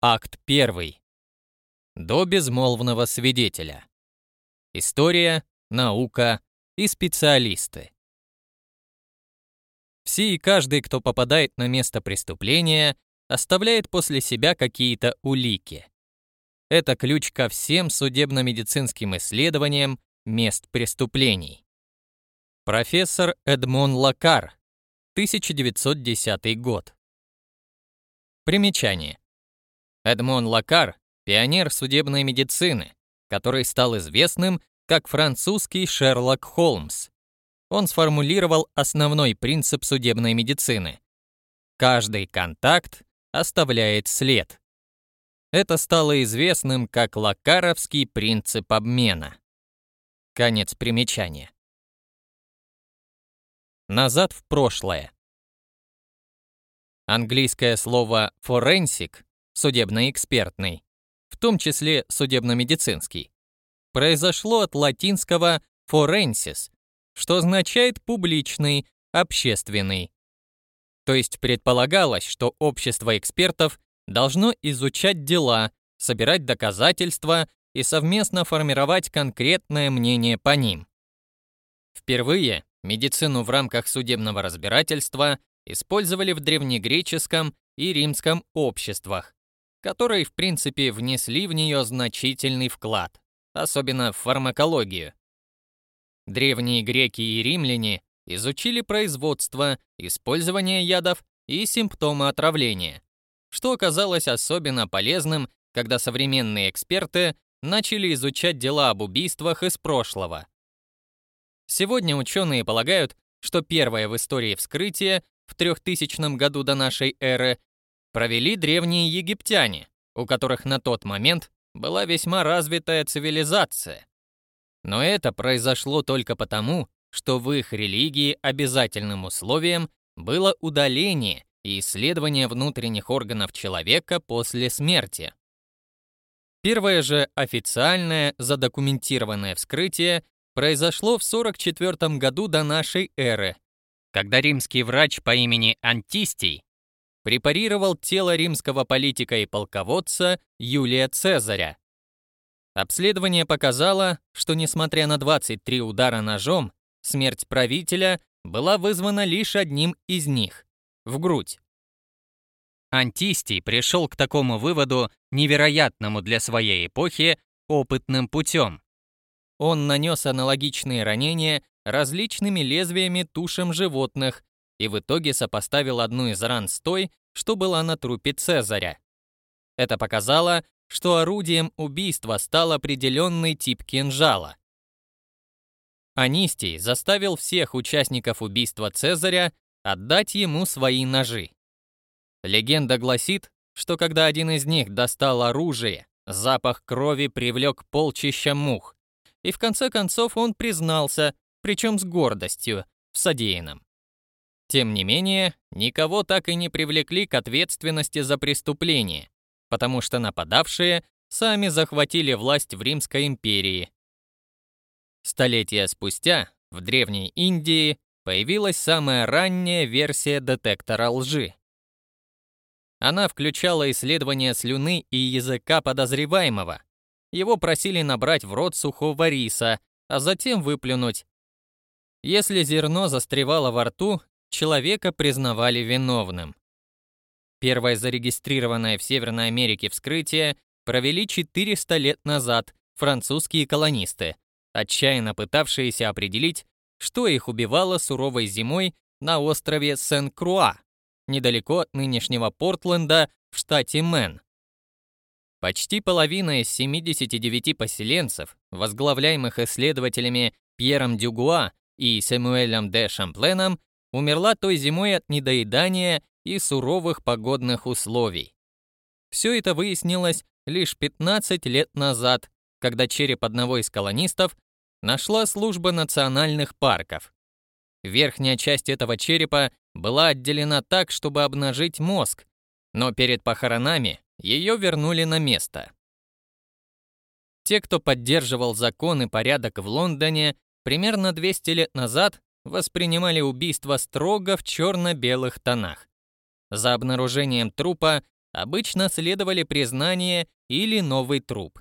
Акт 1. До безмолвного свидетеля. История, наука и специалисты. Все и каждый, кто попадает на место преступления, оставляет после себя какие-то улики. Это ключ ко всем судебно-медицинским исследованиям мест преступлений. Профессор Эдмон Лакар, 1910 год. Примечание. Эдмон Лакар – пионер судебной медицины, который стал известным как французский Шерлок Холмс. Он сформулировал основной принцип судебной медицины. Каждый контакт оставляет след. Это стало известным как Лакаровский принцип обмена. Конец примечания. Назад в прошлое. Английское слово «форенсик» судебно-экспертный, в том числе судебно-медицинский, произошло от латинского forensis, что означает публичный, общественный. То есть предполагалось, что общество экспертов должно изучать дела, собирать доказательства и совместно формировать конкретное мнение по ним. Впервые медицину в рамках судебного разбирательства использовали в древнегреческом и римском обществах, которые, в принципе, внесли в нее значительный вклад, особенно в фармакологию. Древние греки и римляне изучили производство, использование ядов и симптомы отравления, что оказалось особенно полезным, когда современные эксперты начали изучать дела об убийствах из прошлого. Сегодня ученые полагают, что первое в истории вскрытие в 3000 году до нашей эры провели древние египтяне, у которых на тот момент была весьма развитая цивилизация. Но это произошло только потому, что в их религии обязательным условием было удаление и исследование внутренних органов человека после смерти. Первое же официальное задокументированное вскрытие произошло в 44 году до нашей эры, когда римский врач по имени Антистий препарировал тело римского политика и полководца Юлия Цезаря. Обследование показало, что несмотря на 23 удара ножом, смерть правителя была вызвана лишь одним из них – в грудь. Антистий пришел к такому выводу, невероятному для своей эпохи, опытным путем. Он нанес аналогичные ранения различными лезвиями тушам животных и в итоге сопоставил одну из ран с той, что была на трупе Цезаря. Это показало, что орудием убийства стал определенный тип кинжала. Анистий заставил всех участников убийства Цезаря отдать ему свои ножи. Легенда гласит, что когда один из них достал оружие, запах крови привлек полчища мух, и в конце концов он признался, причем с гордостью, в содеянном. Тем не менее, никого так и не привлекли к ответственности за преступление, потому что нападавшие сами захватили власть в Римской империи. Столетия спустя в Древней Индии появилась самая ранняя версия детектора лжи. Она включала исследование слюны и языка подозреваемого. Его просили набрать в рот сухого риса, а затем выплюнуть. Если зерно застревало во рту, человека признавали виновным. Первое зарегистрированное в Северной Америке вскрытие провели 400 лет назад французские колонисты, отчаянно пытавшиеся определить, что их убивало суровой зимой на острове Сен-Круа, недалеко от нынешнего Портленда в штате Мэн. Почти половина из 79 поселенцев, возглавляемых исследователями Пьером Дюгуа и Сэмуэлем де Шампленом, умерла той зимой от недоедания и суровых погодных условий. Все это выяснилось лишь 15 лет назад, когда череп одного из колонистов нашла служба национальных парков. Верхняя часть этого черепа была отделена так, чтобы обнажить мозг, но перед похоронами ее вернули на место. Те, кто поддерживал закон и порядок в Лондоне, примерно 200 лет назад воспринимали убийство строго в черно-белых тонах. За обнаружением трупа обычно следовали признание или новый труп.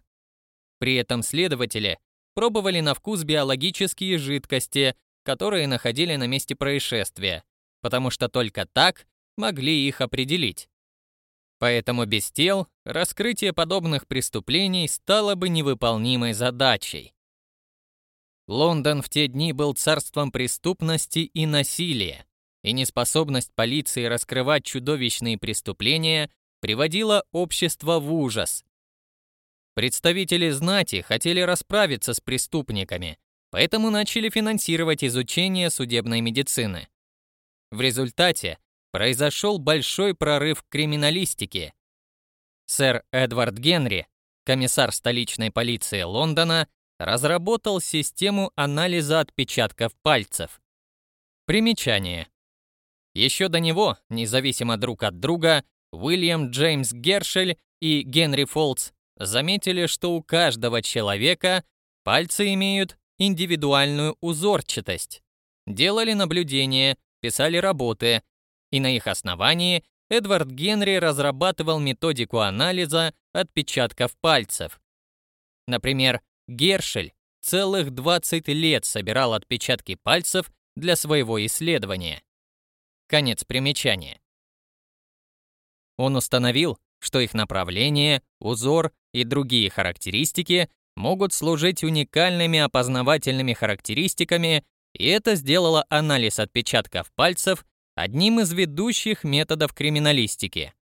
При этом следователи пробовали на вкус биологические жидкости, которые находили на месте происшествия, потому что только так могли их определить. Поэтому без тел раскрытие подобных преступлений стало бы невыполнимой задачей. Лондон в те дни был царством преступности и насилия, и неспособность полиции раскрывать чудовищные преступления приводила общество в ужас. Представители знати хотели расправиться с преступниками, поэтому начали финансировать изучение судебной медицины. В результате произошел большой прорыв в криминалистике. Сэр Эдвард Генри, комиссар столичной полиции Лондона, разработал систему анализа отпечатков пальцев. Примечание. Еще до него, независимо друг от друга, Уильям Джеймс Гершель и Генри Фолтс заметили, что у каждого человека пальцы имеют индивидуальную узорчатость. Делали наблюдения, писали работы, и на их основании Эдвард Генри разрабатывал методику анализа отпечатков пальцев. Например, Гершель целых 20 лет собирал отпечатки пальцев для своего исследования. Конец примечания. Он установил, что их направление, узор и другие характеристики могут служить уникальными опознавательными характеристиками, и это сделало анализ отпечатков пальцев одним из ведущих методов криминалистики.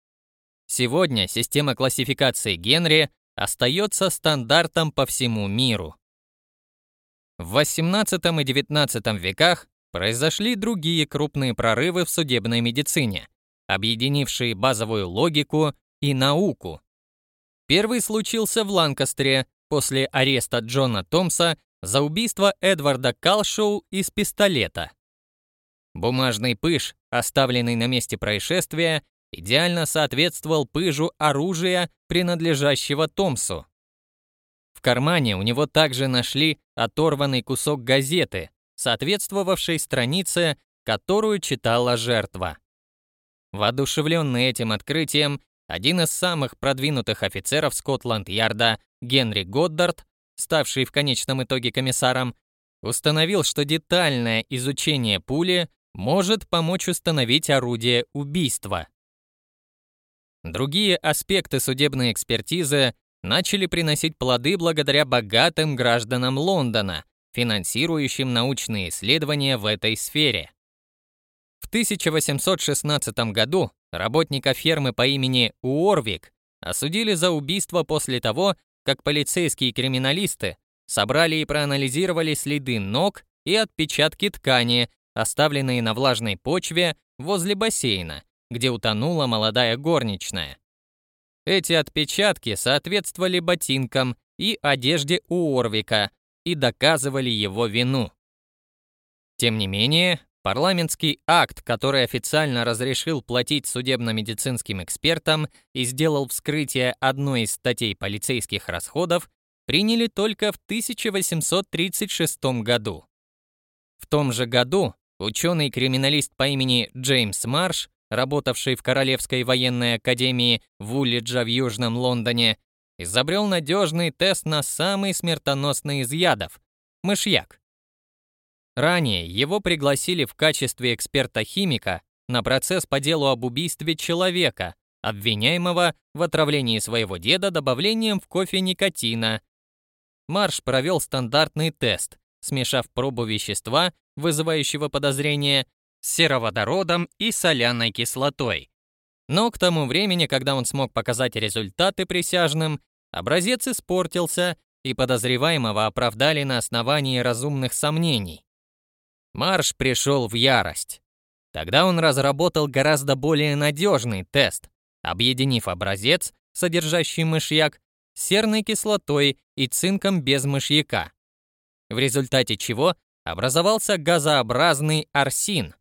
Сегодня система классификации Генри остается стандартом по всему миру. В XVIII и XIX веках произошли другие крупные прорывы в судебной медицине, объединившие базовую логику и науку. Первый случился в Ланкастере после ареста Джона Томса за убийство Эдварда Калшоу из пистолета. Бумажный пыш, оставленный на месте происшествия, идеально соответствовал пыжу оружия, принадлежащего Томсу. В кармане у него также нашли оторванный кусок газеты, соответствовавшей странице, которую читала жертва. Воодушевленный этим открытием, один из самых продвинутых офицеров Скотланд-Ярда, Генри Годдард, ставший в конечном итоге комиссаром, установил, что детальное изучение пули может помочь установить орудие убийства. Другие аспекты судебной экспертизы начали приносить плоды благодаря богатым гражданам Лондона, финансирующим научные исследования в этой сфере. В 1816 году работника фермы по имени Уорвик осудили за убийство после того, как полицейские криминалисты собрали и проанализировали следы ног и отпечатки ткани, оставленные на влажной почве возле бассейна, где утонула молодая горничная. Эти отпечатки соответствовали ботинкам и одежде у Орвика и доказывали его вину. Тем не менее, парламентский акт, который официально разрешил платить судебно-медицинским экспертам и сделал вскрытие одной из статей полицейских расходов, приняли только в 1836 году. В том же году ученый-криминалист по имени Джеймс Марш работавший в Королевской военной академии Вуллиджа в Южном Лондоне, изобрел надежный тест на самый смертоносный из ядов – мышьяк. Ранее его пригласили в качестве эксперта-химика на процесс по делу об убийстве человека, обвиняемого в отравлении своего деда добавлением в кофе никотина. Марш провел стандартный тест, смешав пробу вещества, вызывающего подозрение, сероводородом и соляной кислотой. Но к тому времени, когда он смог показать результаты присяжным, образец испортился, и подозреваемого оправдали на основании разумных сомнений. Марш пришел в ярость. Тогда он разработал гораздо более надежный тест, объединив образец, содержащий мышьяк, с серной кислотой и цинком без мышьяка. В результате чего образовался газообразный арсин,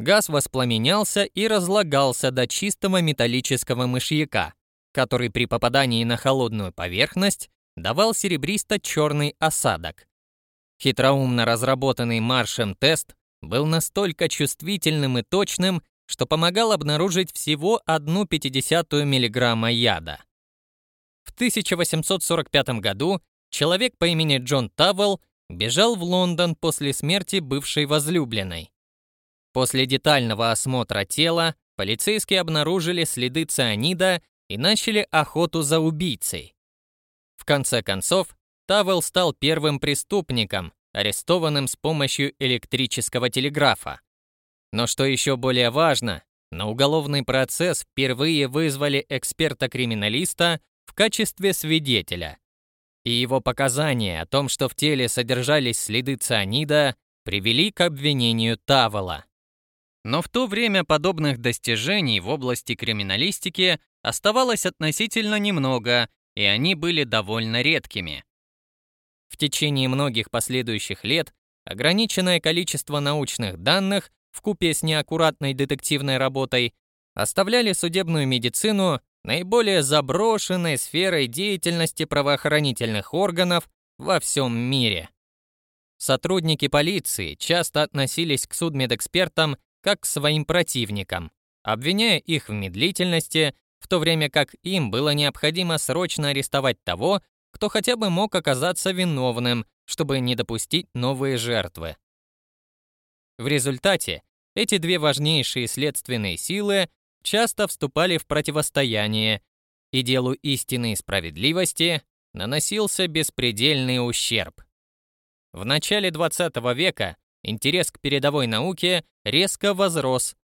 Газ воспламенялся и разлагался до чистого металлического мышьяка, который при попадании на холодную поверхность давал серебристо-черный осадок. Хитроумно разработанный Маршем тест был настолько чувствительным и точным, что помогал обнаружить всего 1,5 мг яда. В 1845 году человек по имени Джон Тавелл бежал в Лондон после смерти бывшей возлюбленной. После детального осмотра тела полицейские обнаружили следы цианида и начали охоту за убийцей. В конце концов, Тавел стал первым преступником, арестованным с помощью электрического телеграфа. Но что еще более важно, на уголовный процесс впервые вызвали эксперта-криминалиста в качестве свидетеля. И его показания о том, что в теле содержались следы цианида, привели к обвинению Тавела. Но в то время подобных достижений в области криминалистики оставалось относительно немного, и они были довольно редкими. В течение многих последующих лет ограниченное количество научных данных в купе с неаккуратной детективной работой оставляли судебную медицину наиболее заброшенной сферой деятельности правоохранительных органов во всем мире. Сотрудники полиции часто относились к судмедэкспертам как к своим противникам, обвиняя их в медлительности, в то время как им было необходимо срочно арестовать того, кто хотя бы мог оказаться виновным, чтобы не допустить новые жертвы. В результате эти две важнейшие следственные силы часто вступали в противостояние, и делу истины и справедливости наносился беспредельный ущерб. В начале 20 века интерес к передовой науке резко возрос.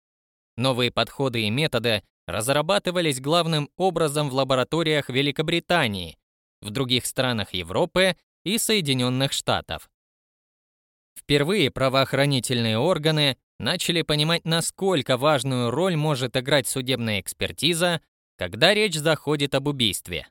Новые подходы и методы разрабатывались главным образом в лабораториях Великобритании, в других странах Европы и Соединенных Штатов. Впервые правоохранительные органы начали понимать, насколько важную роль может играть судебная экспертиза, когда речь заходит об убийстве.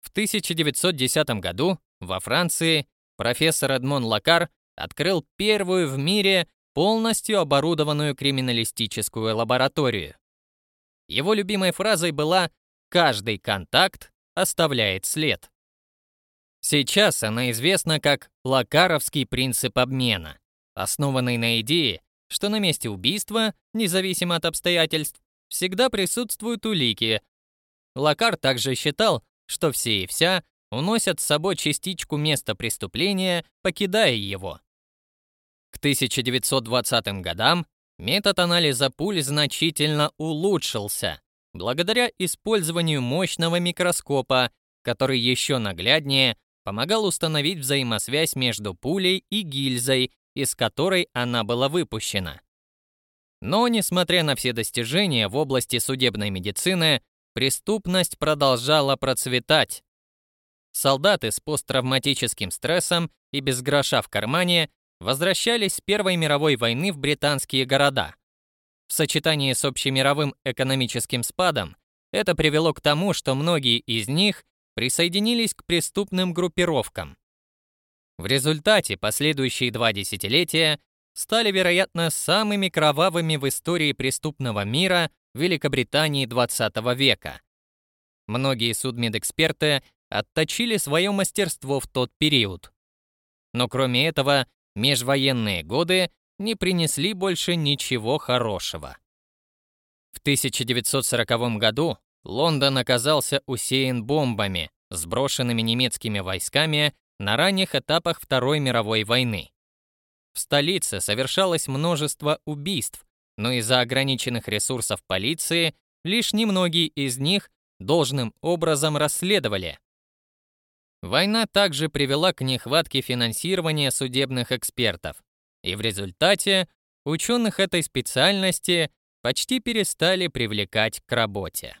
В 1910 году во Франции профессор Эдмон Лакар открыл первую в мире полностью оборудованную криминалистическую лабораторию. Его любимой фразой была «каждый контакт оставляет след». Сейчас она известна как Лакаровский принцип обмена, основанный на идее, что на месте убийства, независимо от обстоятельств, всегда присутствуют улики. Лакар также считал, что все и вся уносят с собой частичку места преступления, покидая его. К 1920 годам метод анализа пуль значительно улучшился благодаря использованию мощного микроскопа, который еще нагляднее помогал установить взаимосвязь между пулей и гильзой, из которой она была выпущена. Но, несмотря на все достижения в области судебной медицины, преступность продолжала процветать. Солдаты с посттравматическим стрессом и без гроша в кармане возвращались с Первой мировой войны в британские города. В сочетании с общемировым экономическим спадом это привело к тому, что многие из них присоединились к преступным группировкам. В результате последующие два десятилетия стали, вероятно, самыми кровавыми в истории преступного мира Великобритании XX века. Многие судмедэксперты отточили свое мастерство в тот период. Но кроме этого, межвоенные годы не принесли больше ничего хорошего. В 1940 году Лондон оказался усеян бомбами, сброшенными немецкими войсками на ранних этапах Второй мировой войны. В столице совершалось множество убийств, но из-за ограниченных ресурсов полиции лишь немногие из них должным образом расследовали. Война также привела к нехватке финансирования судебных экспертов, и в результате ученых этой специальности почти перестали привлекать к работе.